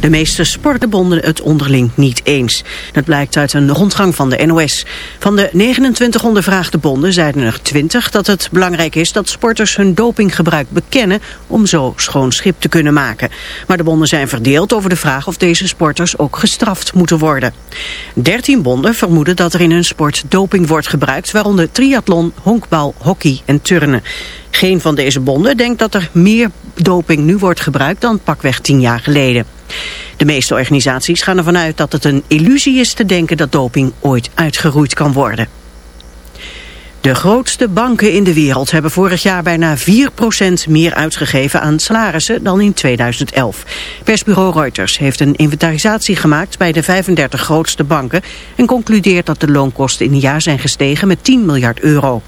De meeste sportenbonden het onderling niet eens. Dat blijkt uit een rondgang van de NOS. Van de 29 ondervraagde bonden zeiden er 20 dat het belangrijk is dat sporters hun dopinggebruik bekennen om zo schoon schip te kunnen maken. Maar de bonden zijn verdeeld over de vraag of deze sporters ook gestraft moeten worden. 13 bonden vermoeden dat er in hun sport doping wordt gebruikt, waaronder triathlon, honkbal, hockey en turnen. Geen van deze bonden denkt dat er meer doping nu wordt gebruikt dan pakweg tien jaar geleden. De meeste organisaties gaan ervan uit dat het een illusie is te denken dat doping ooit uitgeroeid kan worden. De grootste banken in de wereld hebben vorig jaar bijna 4% meer uitgegeven aan salarissen dan in 2011. Persbureau Reuters heeft een inventarisatie gemaakt bij de 35 grootste banken en concludeert dat de loonkosten in een jaar zijn gestegen met 10 miljard euro.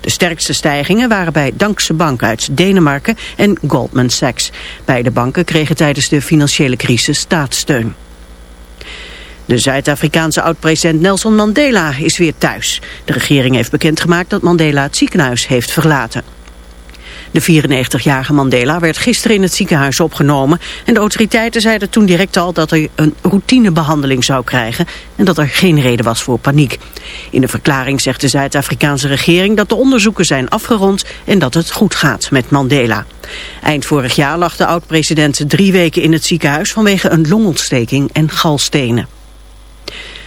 De sterkste stijgingen waren bij Dankse Bank uit Denemarken en Goldman Sachs. Beide banken kregen tijdens de financiële crisis staatssteun. De Zuid-Afrikaanse oud-president Nelson Mandela is weer thuis. De regering heeft bekendgemaakt dat Mandela het ziekenhuis heeft verlaten. De 94-jarige Mandela werd gisteren in het ziekenhuis opgenomen... en de autoriteiten zeiden toen direct al dat hij een routinebehandeling zou krijgen... en dat er geen reden was voor paniek. In de verklaring zegt de Zuid-Afrikaanse regering dat de onderzoeken zijn afgerond... en dat het goed gaat met Mandela. Eind vorig jaar lag de oud-president drie weken in het ziekenhuis... vanwege een longontsteking en galstenen.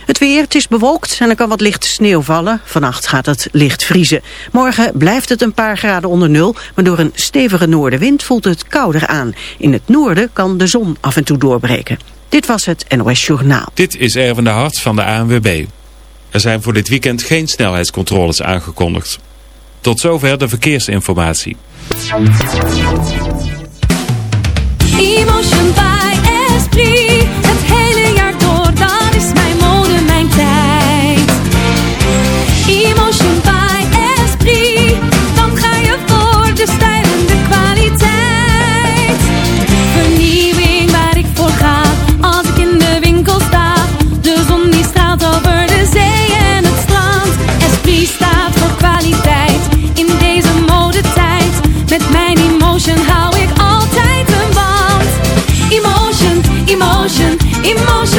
Het weer, het is bewolkt en er kan wat licht sneeuw vallen. Vannacht gaat het licht vriezen. Morgen blijft het een paar graden onder nul, maar door een stevige noordenwind voelt het kouder aan. In het noorden kan de zon af en toe doorbreken. Dit was het NOS Journaal. Dit is Erwin de Hart van de ANWB. Er zijn voor dit weekend geen snelheidscontroles aangekondigd. Tot zover de verkeersinformatie. Emotion by emotion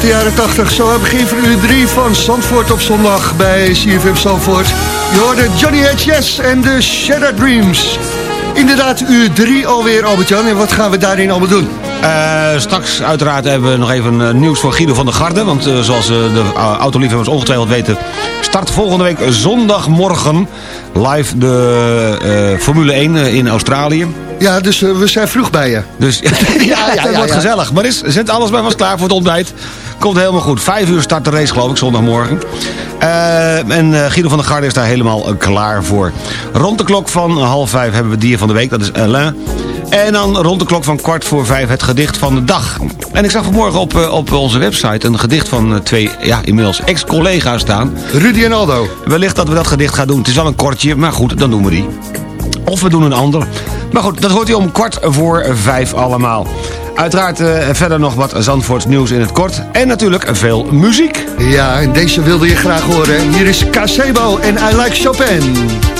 Uit de jaren 80. Zo begin van uur 3 van Zandvoort op zondag bij CFM Zandvoort. Je hoorde Johnny H. Yes en de Shattered Dreams. Inderdaad, uur 3 alweer, Albert-Jan. En wat gaan we daarin allemaal doen? Eh, straks uiteraard hebben we nog even eh, nieuws voor Guido van der Garde. Want eh, zoals eh, de uh, autoliefhebbers ongetwijfeld weten... start volgende week zondagmorgen live de Formule 1 in Australië. Ja, dus eh, we zijn vroeg bij je. Dus ja, ja, het wordt gezellig. Maar is, zet alles bij was klaar voor het ontbijt. Komt helemaal goed. Vijf uur start de race geloof ik, zondagmorgen. Eh, en eh, Guido van der Garde is daar helemaal klaar voor. Rond de klok van half vijf hebben we dier van de week. Dat is Alain. En dan rond de klok van kwart voor vijf het gedicht van de dag. En ik zag vanmorgen op, op onze website een gedicht van twee, ja, inmiddels ex-collega's staan. Rudy en Aldo. Wellicht dat we dat gedicht gaan doen. Het is wel een kortje, maar goed, dan doen we die. Of we doen een ander. Maar goed, dat hoort u om kwart voor vijf allemaal. Uiteraard eh, verder nog wat Zandvoorts nieuws in het kort. En natuurlijk veel muziek. Ja, en deze wilde je graag horen. Hier is Casebo en I Like Chopin.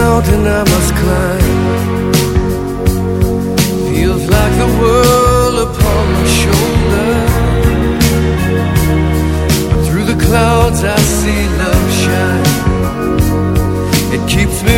Mountain I must climb feels like the world upon my shoulder. Through the clouds I see love shine. It keeps me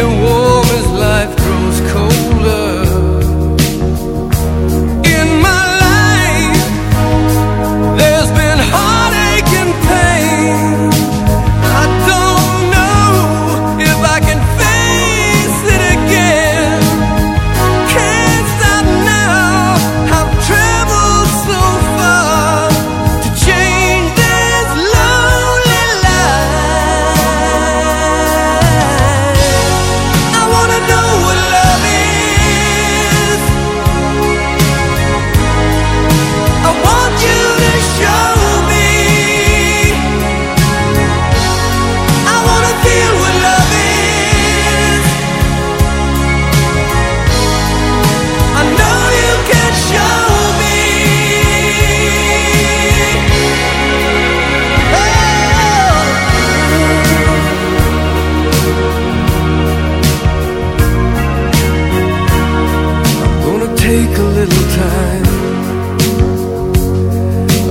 time.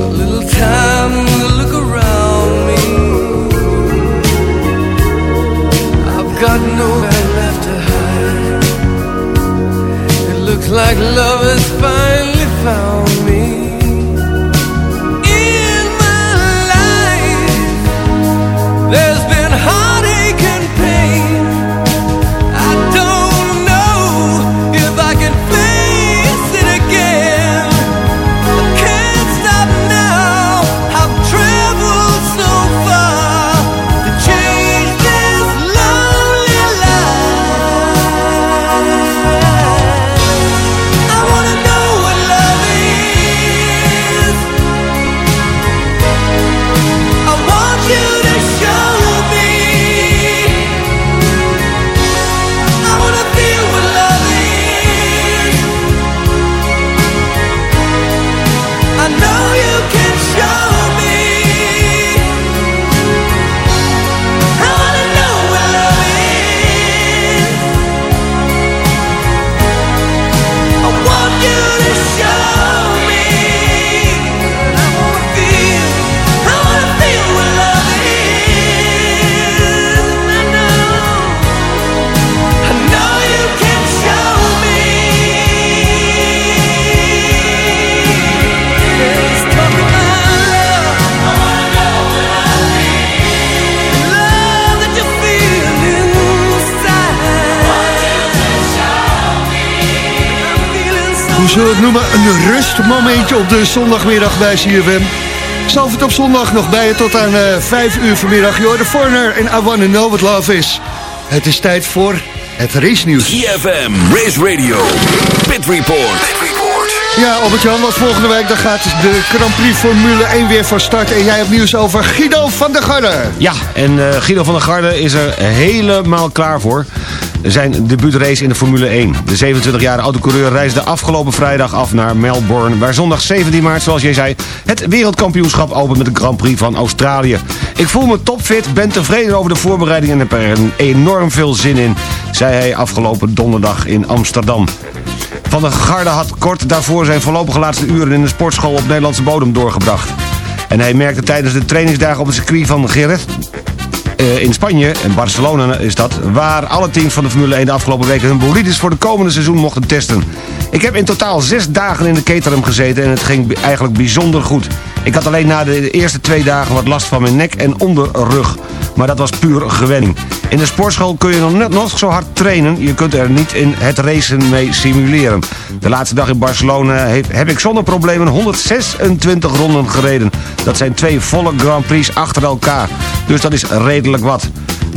A little time to look around me. I've got nowhere left to hide. It looks like love is rustmomentje op de zondagmiddag bij CFM. Zalvert op zondag nog bij je tot aan eh 5 uur vanmiddag. Joh, de Foreigner en I Wanna Know What Love Is. Het is tijd voor het race nieuws. ZFM, Race Radio, Pit Report. Ja, Albert-Jan, want volgende week dan gaat de Grand Prix Formule 1 weer van start. En jij hebt nieuws over Guido van der Garde. Ja, en eh, Guido van der Garde is er helemaal klaar voor. Zijn debuutrace in de Formule 1. De 27-jarige autocoureur reisde afgelopen vrijdag af naar Melbourne... waar zondag 17 maart, zoals jij zei, het wereldkampioenschap opent met de Grand Prix van Australië. Ik voel me topfit, ben tevreden over de voorbereiding en heb er enorm veel zin in... zei hij afgelopen donderdag in Amsterdam. Van der Garde had kort daarvoor zijn voorlopige laatste uren in de sportschool op Nederlandse bodem doorgebracht. En hij merkte tijdens de trainingsdagen op het circuit van Jerez eh, in Spanje, en Barcelona is dat... waar alle teams van de Formule 1 de afgelopen weken hun bolides voor de komende seizoen mochten testen. Ik heb in totaal zes dagen in de Caterham gezeten en het ging eigenlijk bijzonder goed. Ik had alleen na de eerste twee dagen wat last van mijn nek en onderrug. Maar dat was puur gewenning. In de sportschool kun je nog net nog zo hard trainen. Je kunt er niet in het racen mee simuleren. De laatste dag in Barcelona heb, ik zonder problemen 126 ronden gereden. Dat zijn twee volle Grand Prix achter elkaar. Dus dat is redelijk wat.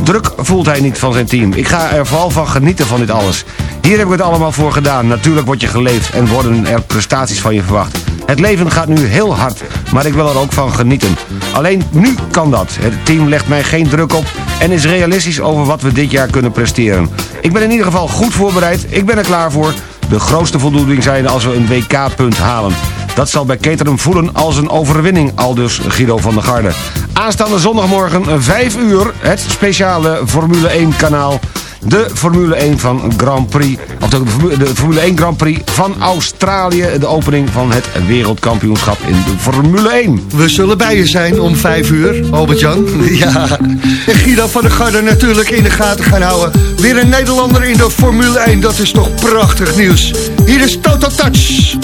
Druk voelt hij niet van zijn team. Ik ga er vooral van genieten van dit alles. Hier heb ik het allemaal voor gedaan. Natuurlijk word je geleefd en worden er prestaties van je verwacht. Het leven gaat nu heel hard, maar ik wil er ook van genieten. Alleen nu kan dat. Het team legt mij geen druk op en is realistisch over wat we dit jaar kunnen presteren. Ik ben in ieder geval goed voorbereid, ik ben er klaar voor. De grootste voldoening zijn als we een WK-punt halen. Dat zal bij Caterham voelen als een overwinning, aldus Guido van der Garde. Aanstaande zondagmorgen 5 uur, het speciale Formule 1 kanaal. De Formule 1 van Grand Prix, of de, Formu- de Formule 1 Grand Prix van Australië. De opening van het wereldkampioenschap in de Formule 1. We zullen bij je zijn om 5 uur, Albert-Jan. Ja. En Guido van der Garde natuurlijk in de gaten gaan houden. Weer een Nederlander in de Formule 1, dat is toch prachtig nieuws. Hier is Toto Touch.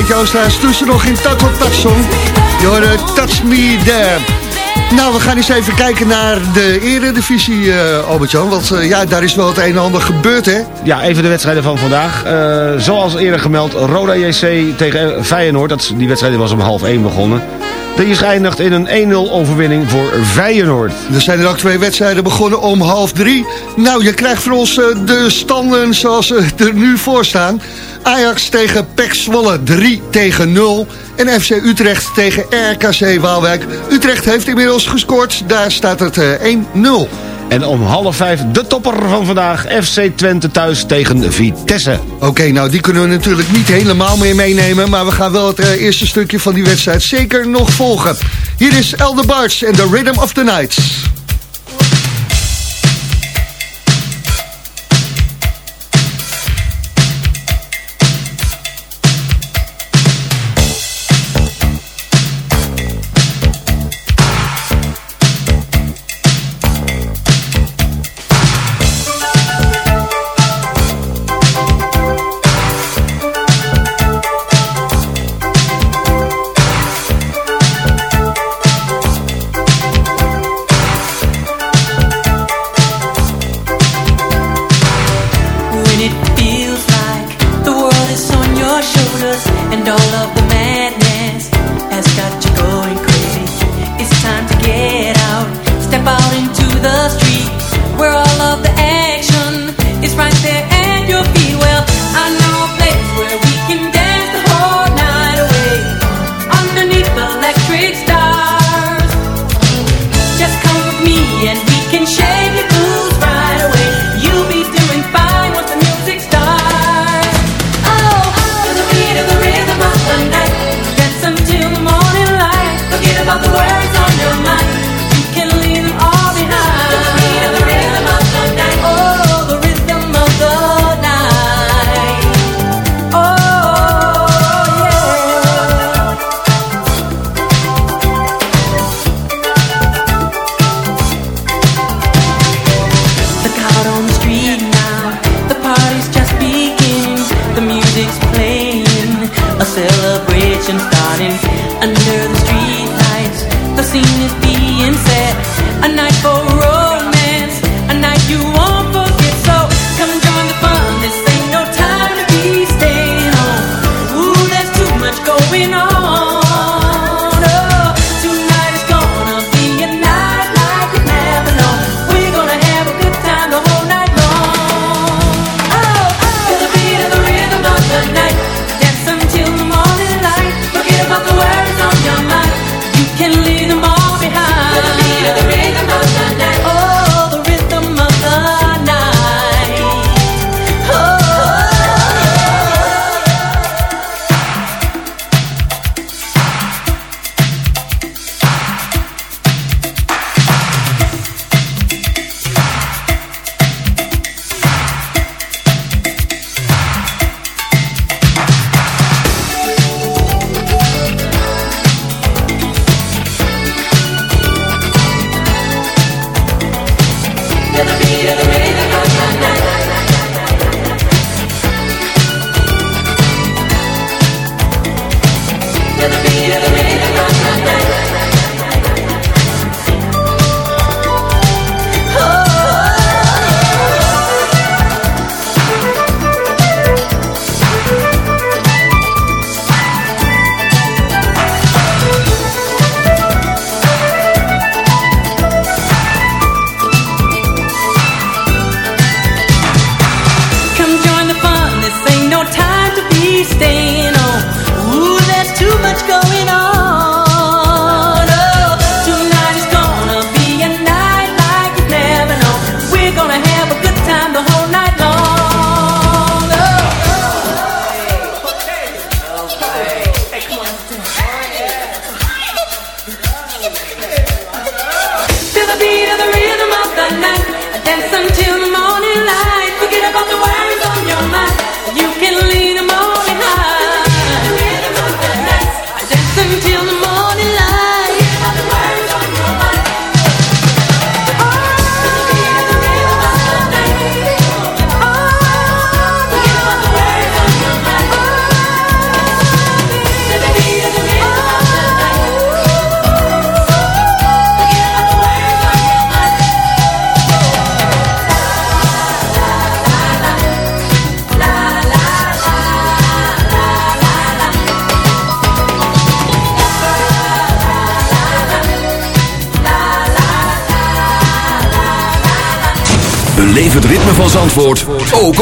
Treintje Oosterhuis. Toen ze nog in Taco Touch zong. Je hoorde Touch Me There. Nou, we gaan eens even kijken naar de eredivisie, eh Albert-Jan. Want eh, ja, daar is wel het een en ander gebeurd, hè? Ja, even de wedstrijden van vandaag. Eh, zoals eerder gemeld, Roda JC tegen Feyenoord. Dat, die wedstrijd was om half 1 begonnen. Die is geëindigd in een 1-0 overwinning voor Feyenoord. Er zijn er ook twee wedstrijden begonnen om half drie. Nou, je krijgt voor ons eh, de standen zoals ze er nu voor staan. Ajax tegen PEC Zwolle 3 tegen 0. En FC Utrecht tegen RKC Waalwijk. Utrecht heeft inmiddels gescoord. Daar staat het eh, 1-0. En om half vijf de topper van vandaag. FC Twente thuis tegen Vitesse. Oké, nou die kunnen we natuurlijk niet helemaal meer meenemen... maar we gaan wel het eh, eerste stukje van die wedstrijd zeker nog volgen. Hier is Elder Barts en The Rhythm of the Nights.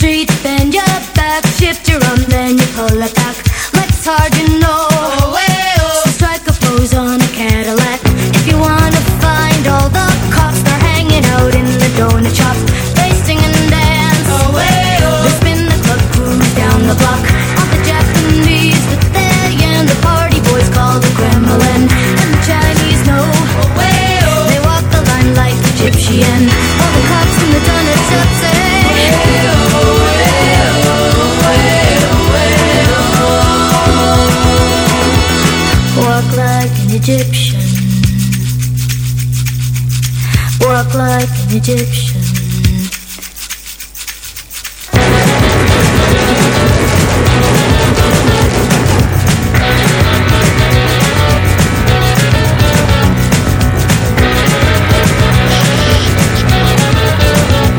street, bend your back, shift your arm, then you pull it back. Legs hard, you know. Oh, so oh. strike a pose on a Cadillac. If you wanna find all the cops, they're hanging out in the donut shop. They sing and dance. Oh, they spin the club, cruise down the block. All the Japanese with their yen, the party boys call the Kremlin, and the Chinese know. They walk the line like Egyptian. All the cops in the donut shop Egyptian.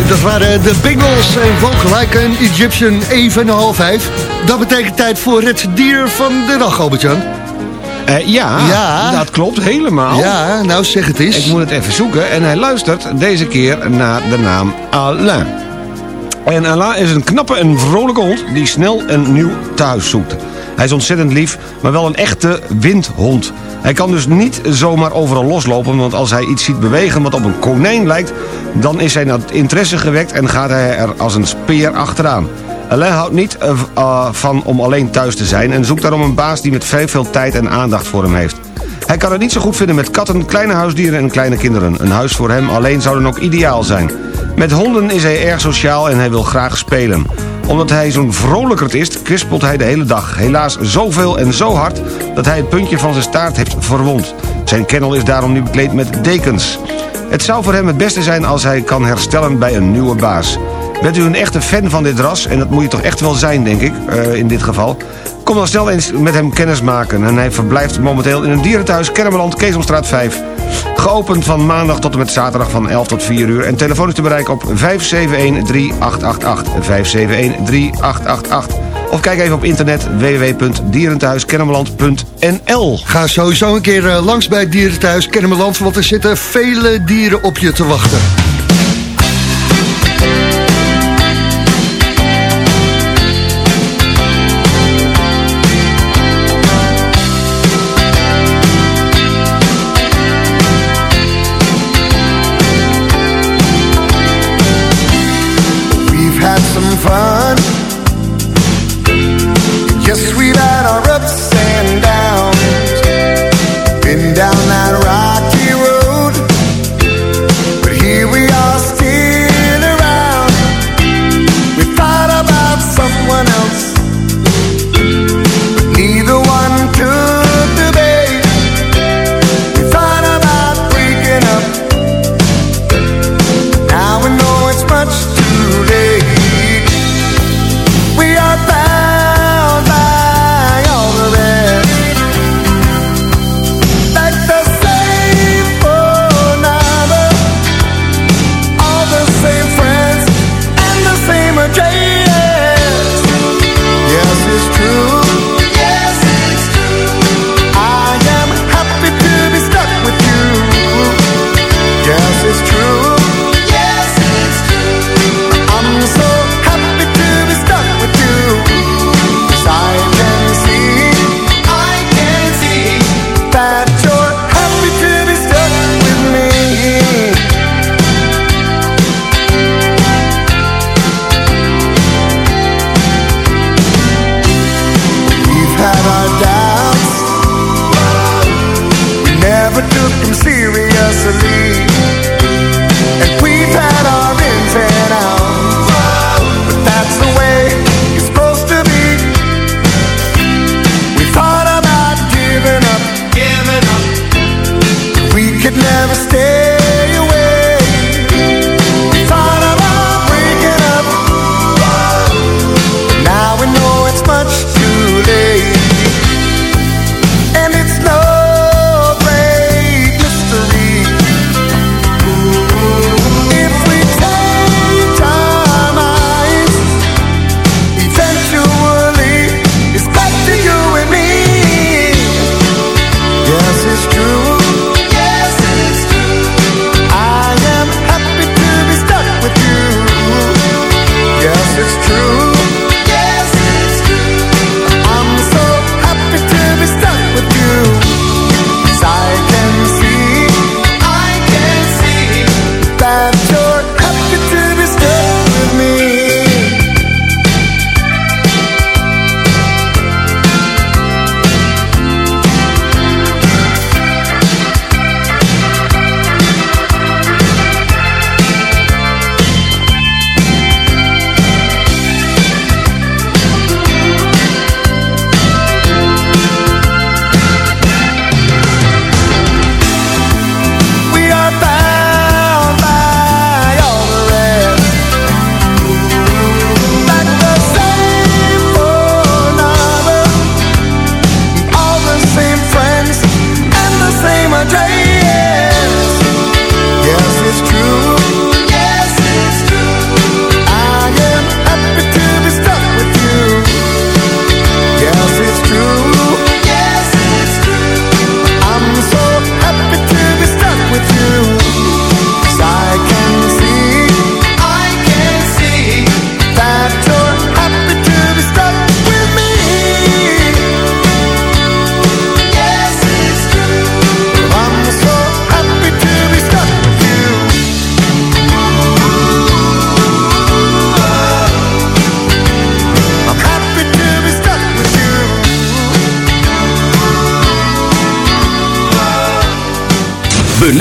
Dat waren de Bengals en Walk Like an Egyptian, even en half vijf. Dat betekent tijd voor het dier van de dag, Albert-Jan. Eh, ja, Ja. dat klopt helemaal. Ja, nou zeg het eens. Ik moet het even zoeken en hij luistert deze keer naar de naam Alain. En Alain is een knappe en vrolijke hond die snel een nieuw thuis zoekt. Hij is ontzettend lief, maar wel een echte windhond. Hij kan dus niet zomaar overal loslopen, want als hij iets ziet bewegen wat op een konijn lijkt... dan is zijn interesse gewekt en gaat hij er als een speer achteraan. Alain houdt niet eh, eh, van om alleen thuis te zijn... en zoekt daarom een baas die met vrij veel tijd en aandacht voor hem heeft. Hij kan het niet zo goed vinden met katten, kleine huisdieren en kleine kinderen. Een huis voor hem alleen zou dan ook ideaal zijn. Met honden is hij erg sociaal en hij wil graag spelen. Omdat hij zo'n vrolijkerd is, kwispelt hij de hele dag. Helaas zoveel en zo hard dat hij het puntje van zijn staart heeft verwond. Zijn kennel is daarom nu bekleed met dekens. Het zou voor hem het beste zijn als hij kan herstellen bij een nieuwe baas. Bent u een echte fan van dit ras, en dat moet je toch echt wel zijn, denk ik, eh, in dit geval... Kom dan snel eens met hem kennis maken. En hij verblijft momenteel in een dierenthuis Kennemerland, Keesomstraat 5. Geopend van maandag tot en met zaterdag van 11 tot 4 uur. En telefoon is te bereiken op 571-3888. 571-3888. Of kijk even op internet www.dierenthuiskennemerland.nl Ga sowieso een keer eh, langs bij dierenthuis Kennemerland... want er zitten vele dieren op je te wachten.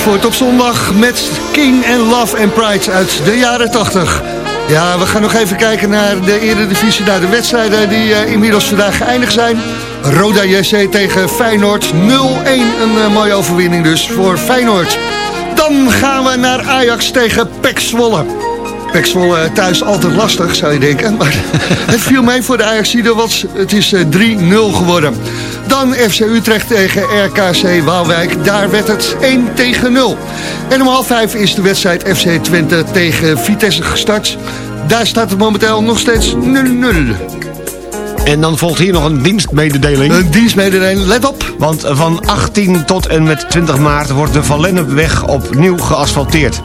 Zandvoort op zondag met King and Love and Pride uit de jaren 80. Ja, we gaan nog even kijken naar de Eredivisie, naar de wedstrijden die eh, inmiddels vandaag geëindigd zijn. Roda JC tegen Feyenoord 0-1, een eh, mooie overwinning dus voor Feyenoord. Dan gaan we naar Ajax tegen Pek Zwolle. Pek Zwolle thuis altijd lastig, zou je denken. Maar het viel mee voor de Ajaxide, want het is eh, 3-0 geworden. Dan FC Utrecht tegen RKC Waalwijk. Daar werd het 1 tegen 0. En om half vijf is de wedstrijd FC Twente tegen Vitesse gestart. Daar staat het momenteel nog steeds 0-0. En dan volgt hier nog een dienstmededeling. Een dienstmededeling, let op. Want van 18 tot en met 20 maart wordt de Van Lennepweg opnieuw geasfalteerd.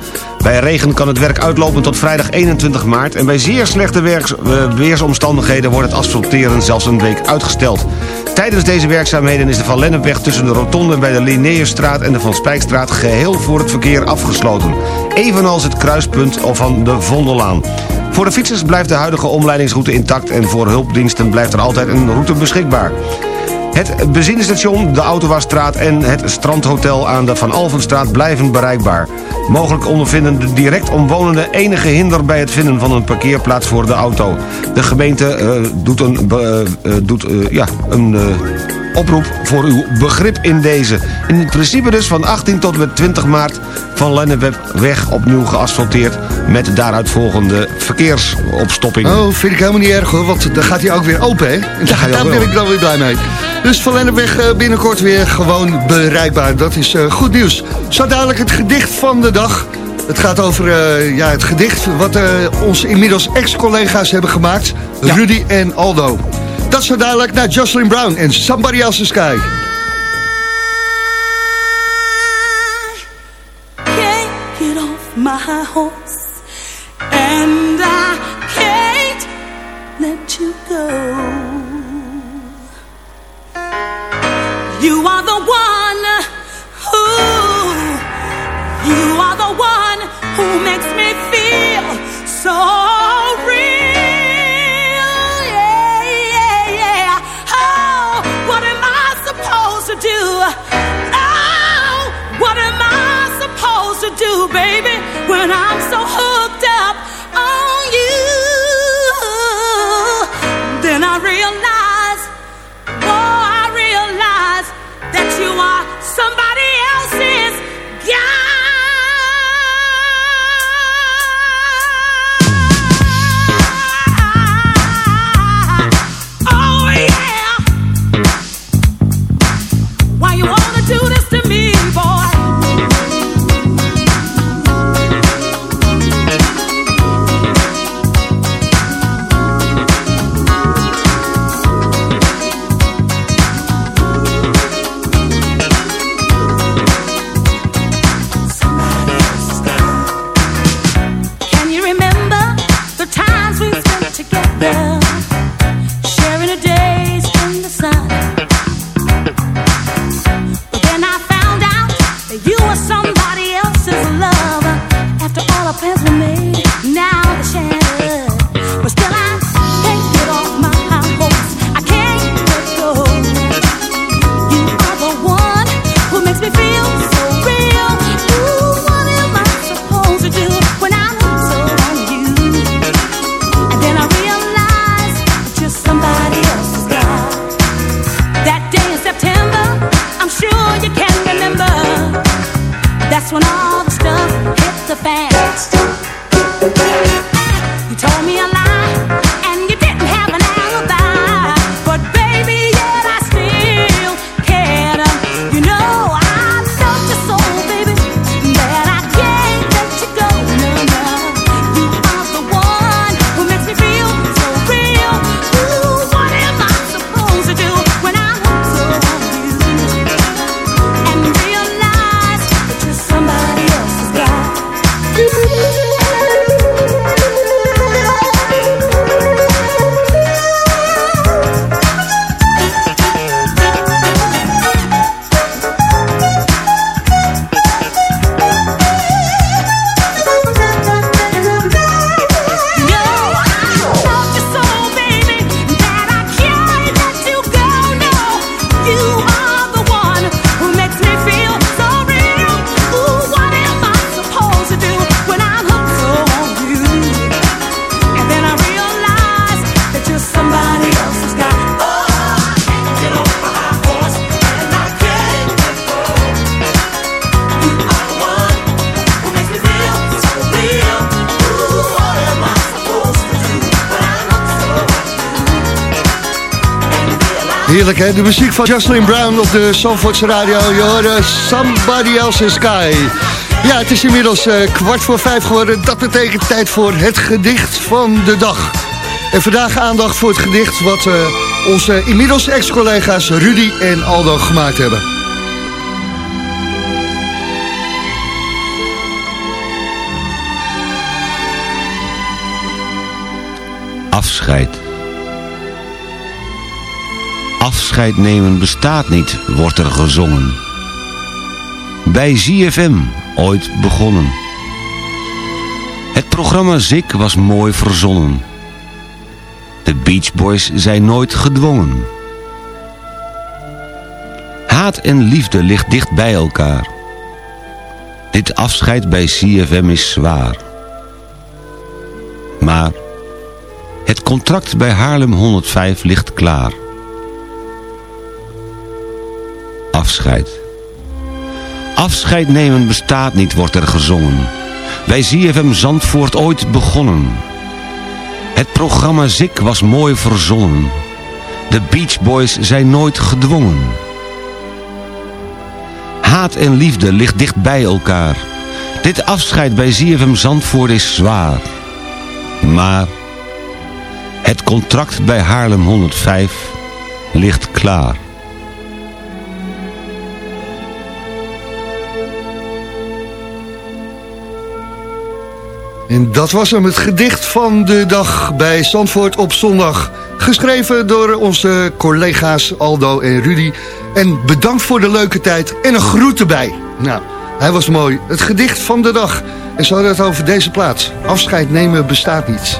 Bij regen kan het werk uitlopen tot vrijdag 21 maart... en bij zeer slechte eh, weersomstandigheden wordt het asfalteren zelfs een week uitgesteld. Tijdens deze werkzaamheden is de Van Lennepweg tussen de rotonde bij de Linnaeusstraat en de Van Spijkstraat geheel voor het verkeer afgesloten. Evenals het kruispunt van de Vondellaan. Voor de fietsers blijft de huidige omleidingsroute intact en voor hulpdiensten blijft er altijd een route beschikbaar. Het benzinestation, de Autowasstraat en het strandhotel aan de Van Alvenstraat blijven bereikbaar. Mogelijk ondervinden de direct omwonenden enige hinder bij het vinden van een parkeerplaats voor de auto. De gemeente eh, doet een, eh, eh, doet, ja, een oproep voor uw begrip in deze. In principe dus van 18 tot en met 20 maart van Lennepweg opnieuw geasfalteerd... met daaruit volgende verkeersopstopping. Oh, vind ik helemaal niet erg hoor, want dan gaat hij ook weer open, hè? Daar ben ik dan weer blij mee. Dus Van Lennepweg eh, binnenkort weer gewoon bereikbaar. Dat is eh, goed nieuws. Zo dadelijk het gedicht van de dag. Het gaat over eh, ja, het gedicht wat eh, onze inmiddels ex-collega's hebben gemaakt. Rudy en Aldo. Dat zo dadelijk naar Jocelyn Brown en Somebody Else's Sky. can't get off my horse, and I can't let you go. You are the one who, you are the one who makes me feel so do? Oh, what am I supposed to do, baby, when I'm so hooked up on you? Then I realize, oh, I realize that you are somebody Heerlijk hè, de muziek van Jocelyn Brown op de Zandvoortse radio. Je hoorde Somebody Else's Sky. Ja, het is inmiddels eh, kwart voor vijf geworden. Dat betekent tijd voor het gedicht van de dag. En vandaag aandacht voor het gedicht wat eh, onze inmiddels ex-collega's Rudy en Aldo gemaakt hebben. Afscheid. Afscheid nemen bestaat niet, wordt er gezongen. Bij ZFM, ooit begonnen. Het programma Zik was mooi verzonnen. De Beach Boys zijn nooit gedwongen. Haat en liefde ligt dicht bij elkaar. Dit afscheid bij CFM is zwaar. Maar het contract bij Haarlem 105 ligt klaar. Afscheid. Afscheid nemen bestaat niet, wordt er gezongen. Bij ZFM Zandvoort ooit begonnen. Het programma Zik was mooi verzonnen. De Beach Boys zijn nooit gedwongen. Haat en liefde ligt dicht bij elkaar. Dit afscheid bij ZFM Zandvoort is zwaar. Maar het contract bij Haarlem 105 ligt klaar. En dat was hem, het gedicht van de dag bij Zandvoort op zondag. Geschreven door onze collega's Aldo en Rudy. En bedankt voor de leuke tijd en een groet erbij. Nou, hij was mooi. Het gedicht van de dag. En ze hadden het over deze plaats. Afscheid nemen bestaat niet.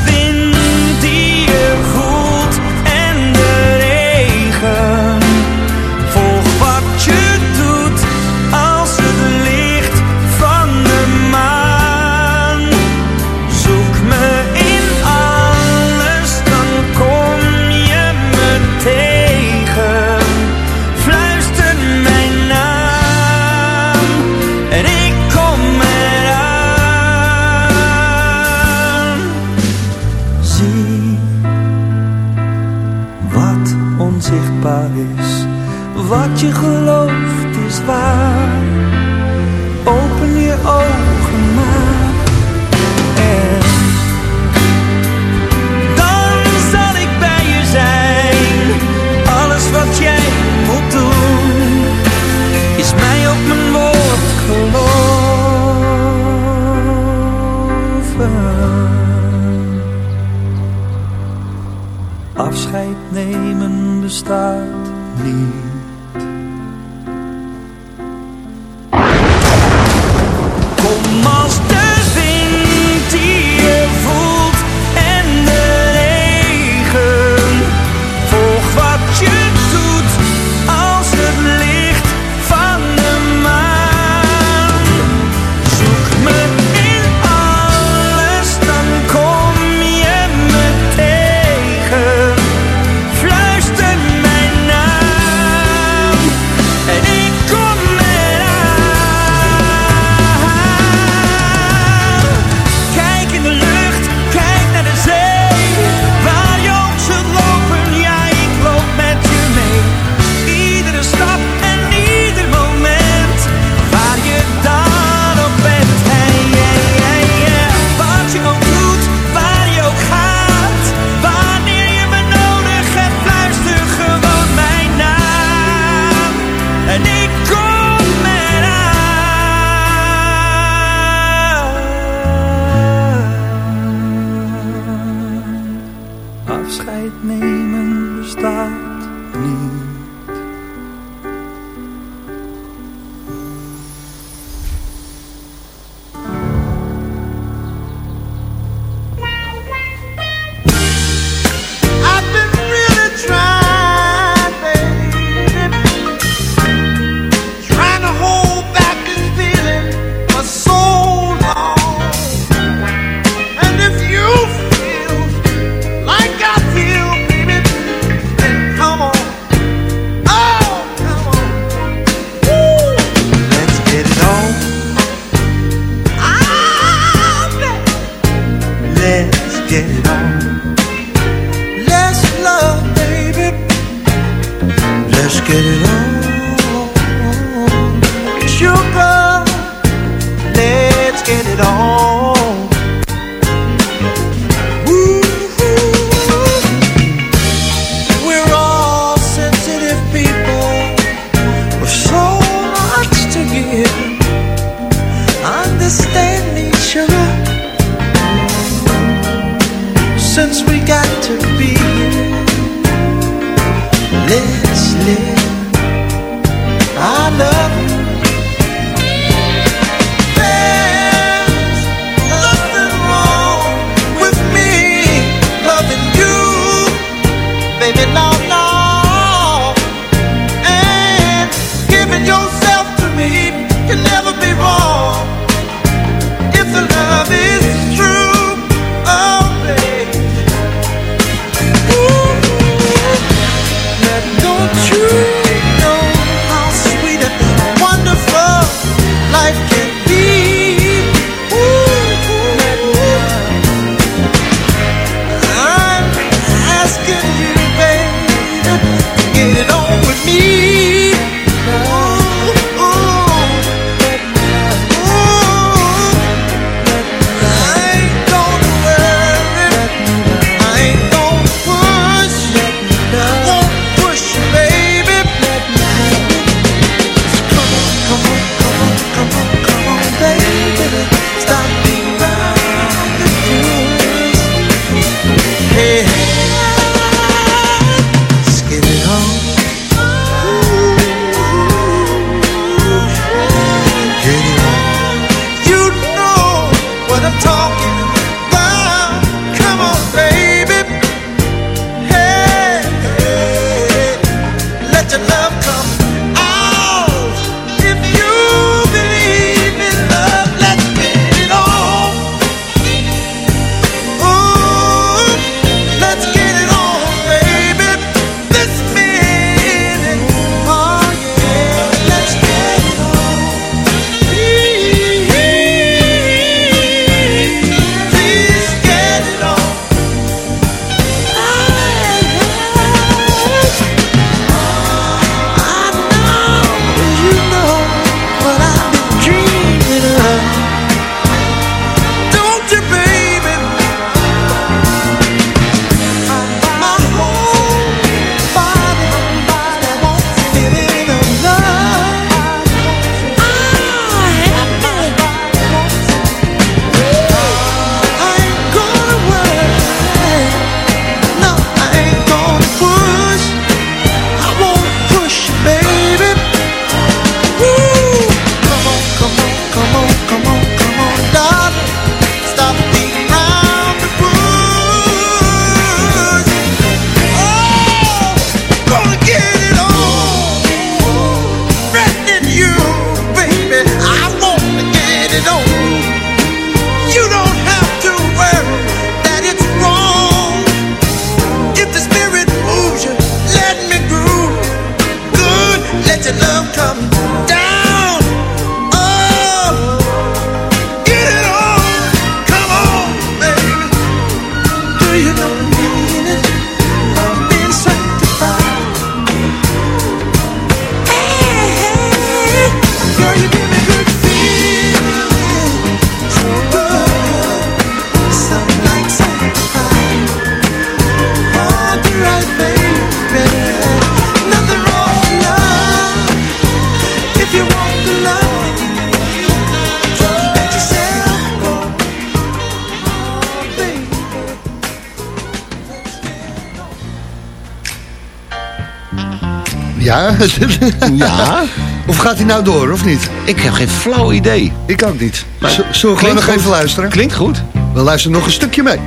Ja? Of gaat hij nou door, of niet? Ik heb geen flauw idee. Ik ook niet. Maar Zullen we gewoon nog goed. even luisteren? Klinkt goed. We luisteren nog een stukje mee.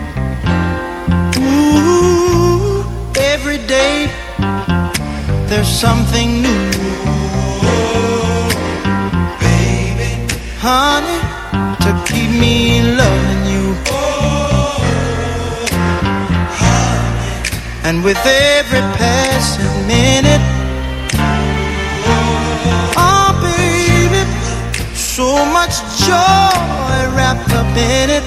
Ooh, every day there's something new. Baby, honey, to keep me loving you. And with every passing minute, joy wrapped up in it.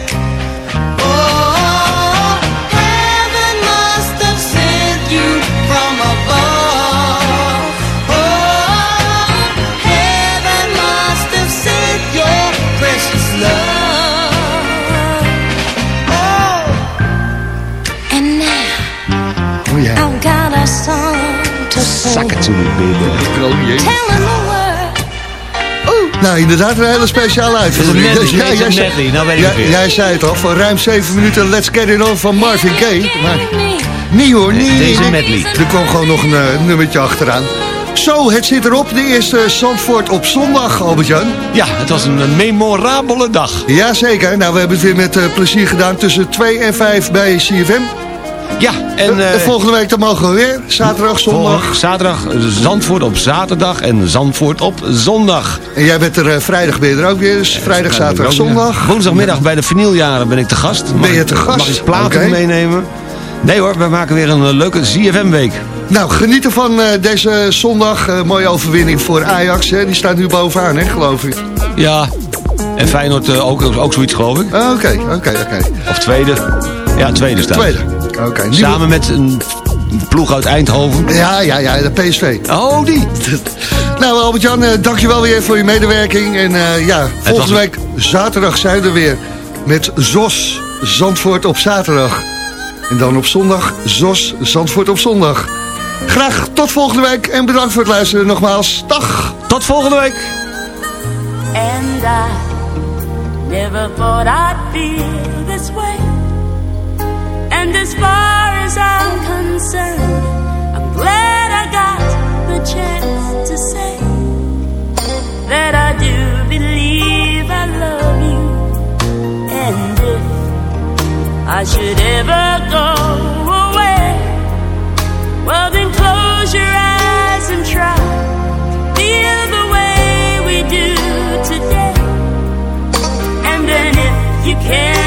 Oh, heaven must have sent you from above. Oh, heaven must have sent your precious love. Oh, And now Oh ja. I've got a song to sing. Zak het to me, baby. Tell him the word. Nou, inderdaad een hele speciale een medley, Ja, een jij zei- nou weet ik Ja, het weer. Jij zei het al, voor ruim 7 minuten Let's Get It On van Marvin Gaye. Maar nee hoor, nee. Deze medley. Er kwam gewoon nog een eh, nummertje achteraan. Zo, het zit erop. De eerste Zandvoort op zondag, Albert-Jan. Ja, het was een memorabele dag. Jazeker. Nou, we hebben het weer met eh, plezier gedaan tussen 2 en 5 bij CFM. Ja, en... En, eh, volgende week dan mogen we weer. Zaterdag, zondag. Zaterdag Zandvoort op zaterdag en Zandvoort op zondag. En jij bent er eh, vrijdag ben je er ook weer. Dus vrijdag, zaterdag, zondag. Woensdagmiddag bij de vinyljaren ben ik te gast. Ben je te gast? Mag ik platen meenemen? Nee hoor, we maken weer een eh, leuke ZFM-week. Nou, genieten van eh, deze zondag. Eh, mooie overwinning voor Ajax. Hè. Die staat nu bovenaan, hè, geloof ik. Ja, en Feyenoord eh, ook, ook zoiets geloof ik. Ah, Oké, oké, oké. Of tweede. Ja, tweede staat. Tweede. Samen met een ploeg uit Eindhoven. Ja, ja, ja, de PSV. Oh, die. nou, Albert-Jan, eh, dankjewel weer voor je medewerking. En eh, ja, volgende was- week zaterdag zijn we er weer met ZOS Zandvoort op zaterdag. En dan op zondag ZOS Zandvoort op zondag. Graag tot volgende week en bedankt voor het luisteren nogmaals. Dag! Tot volgende week! And I never thought I'd feel this way. As far as I'm concerned, I'm glad I got the chance to say that I do believe I love you. And if I should ever go away, well then close your eyes and try feel the way we do today. And then if you can